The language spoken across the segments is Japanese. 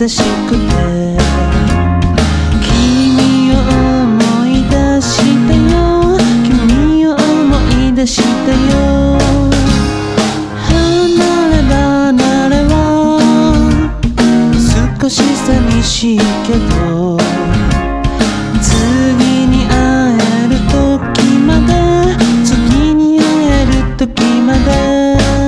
優しくて君を思い出したよ。君を思い出したよ。離れ離れは少し寂しいけど次に会える時まで次に会える時まで。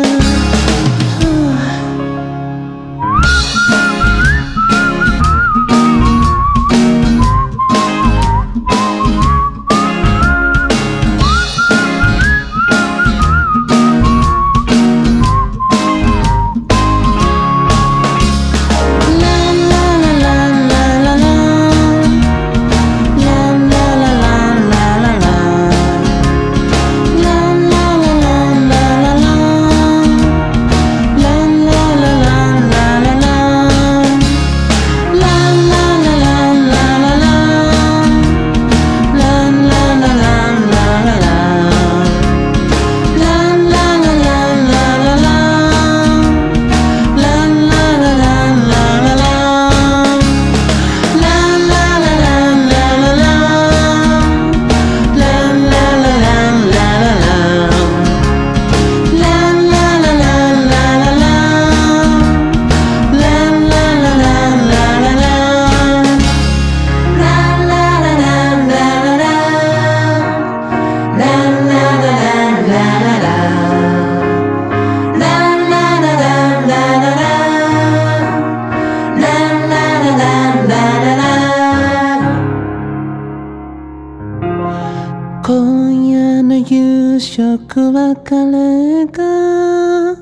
今夜の夕食はカレーか